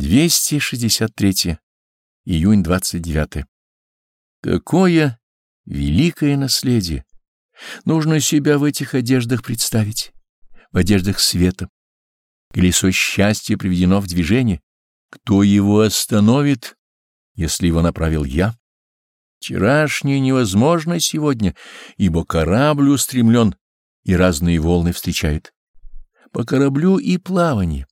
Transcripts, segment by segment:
263. Июнь 29. Какое великое наследие! Нужно себя в этих одеждах представить, в одеждах света. Колесо счастья приведено в движение. Кто его остановит, если его направил я? Вчерашнее невозможно сегодня, ибо корабль устремлен и разные волны встречает. По кораблю и плавание.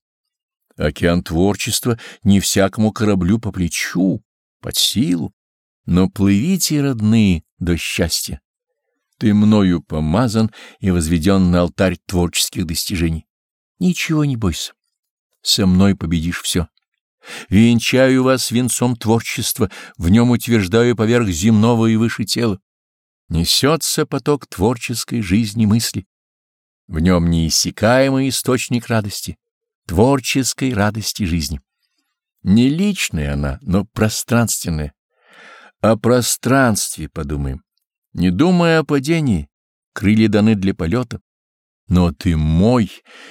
Океан творчества не всякому кораблю по плечу, под силу. Но плывите, родные, до счастья. Ты мною помазан и возведен на алтарь творческих достижений. Ничего не бойся. Со мной победишь все. Венчаю вас венцом творчества, в нем утверждаю поверх земного и выше тела. Несется поток творческой жизни мысли. В нем неиссякаемый источник радости творческой радости жизни. Не личная она, но пространственная. О пространстве подумаем. Не думая о падении, крылья даны для полета. Но ты мой,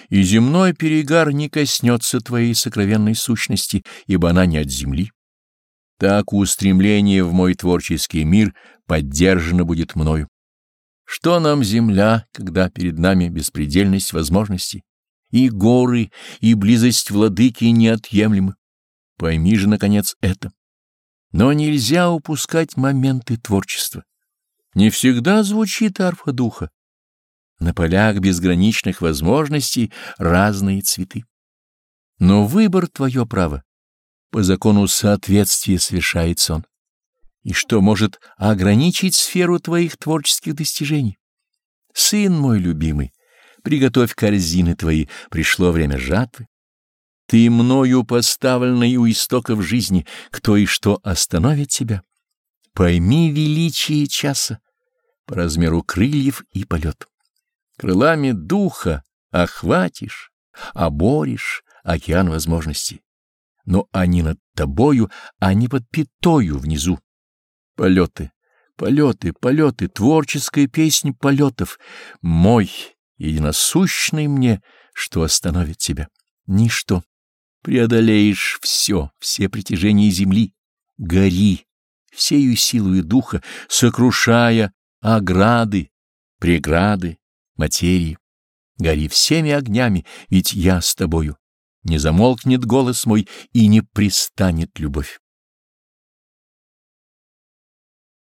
и земной перегар не коснется твоей сокровенной сущности, ибо она не от земли. Так устремление в мой творческий мир поддержано будет мною. Что нам земля, когда перед нами беспредельность возможностей? И горы, и близость владыки неотъемлемы. Пойми же, наконец, это. Но нельзя упускать моменты творчества. Не всегда звучит арфа духа. На полях безграничных возможностей разные цветы. Но выбор — твое право. По закону соответствия совершается он. И что может ограничить сферу твоих творческих достижений? Сын мой любимый, Приготовь корзины твои, пришло время жатвы. Ты мною поставленный у истоков жизни, кто и что остановит тебя. Пойми величие часа по размеру крыльев и полет. Крылами духа охватишь, оборишь океан возможностей. Но они над тобою, а не под пятою внизу. Полеты, полеты, полеты, творческая песня полетов. Мой единосущный мне, что остановит тебя? Ничто. Преодолеешь все, все притяжения земли. Гори всею силою духа, сокрушая ограды, преграды, материи. Гори всеми огнями, ведь я с тобою. Не замолкнет голос мой и не пристанет любовь.